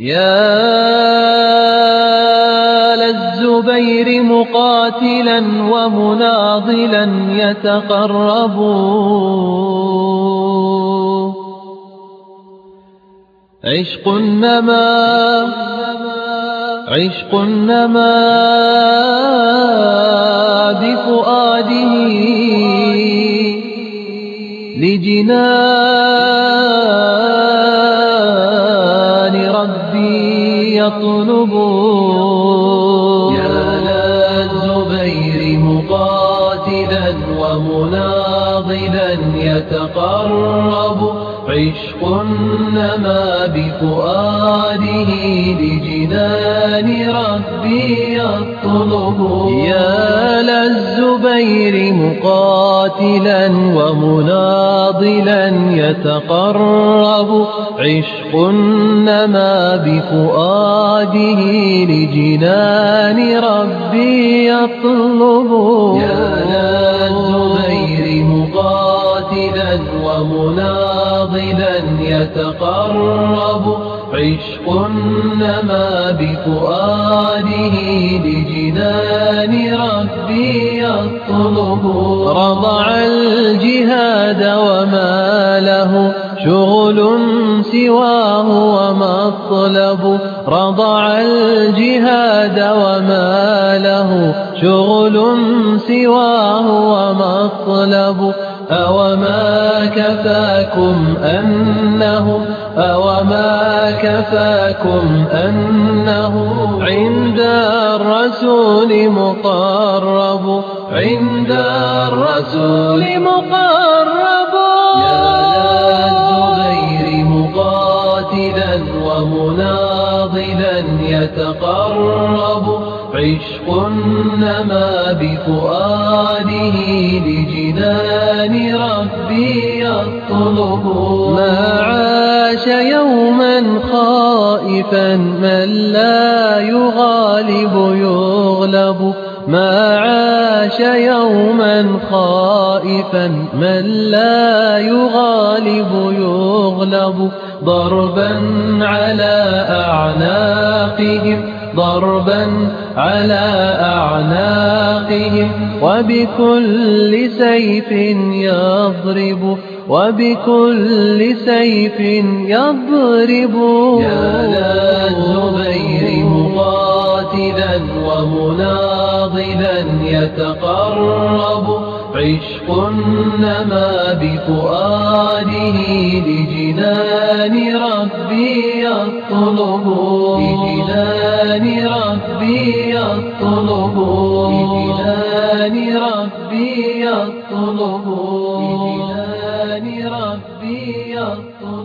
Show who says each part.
Speaker 1: يا للزبير مقاتلا ومناضلا يتقرب عشق النما عشق النما بفؤاده. لجنان ربي يطلب
Speaker 2: يا للزبير مقاتلا ومناضلا يتقرب. عشق نما بفؤاده لجنان ربي يطلب.
Speaker 1: يا للزبير مقاتلا ومناضلا يتقرب. عشق نما بفؤاده لجنان ربي يطلب.
Speaker 2: يا للزبير مقاتلا ومناضلا يتقرب. عشق نما بفؤاده لجنان ربي يطلب.
Speaker 1: رضع الجهاد وما له شغل سواه ومطلب رضع الجهاد وما له شغل سواه ومطلب. أوما كفاكم أنه أوما كفاكم أنه عند الرسول مقرب. عند الرسول مقرب.
Speaker 2: يتقرب. عشق نما بفؤاده لجنان ربي يطلب.
Speaker 1: ما عاش يوما خائفا من لا يغالب يغلب. ما عاش يوما خائفا من لا يغالب يغلب. ضربا على أعناقهم ضربا على أعناقهم. وبكل سيف يضرب وبكل سيف يضرب.
Speaker 2: يا للزبير مقاتلا ومناضلا يتقرب. عشق نما بفؤاده لجنان ربي يطلب. لجنان ربي يطلب. لجنان ربي يطلب. لجنان ربي يطلب.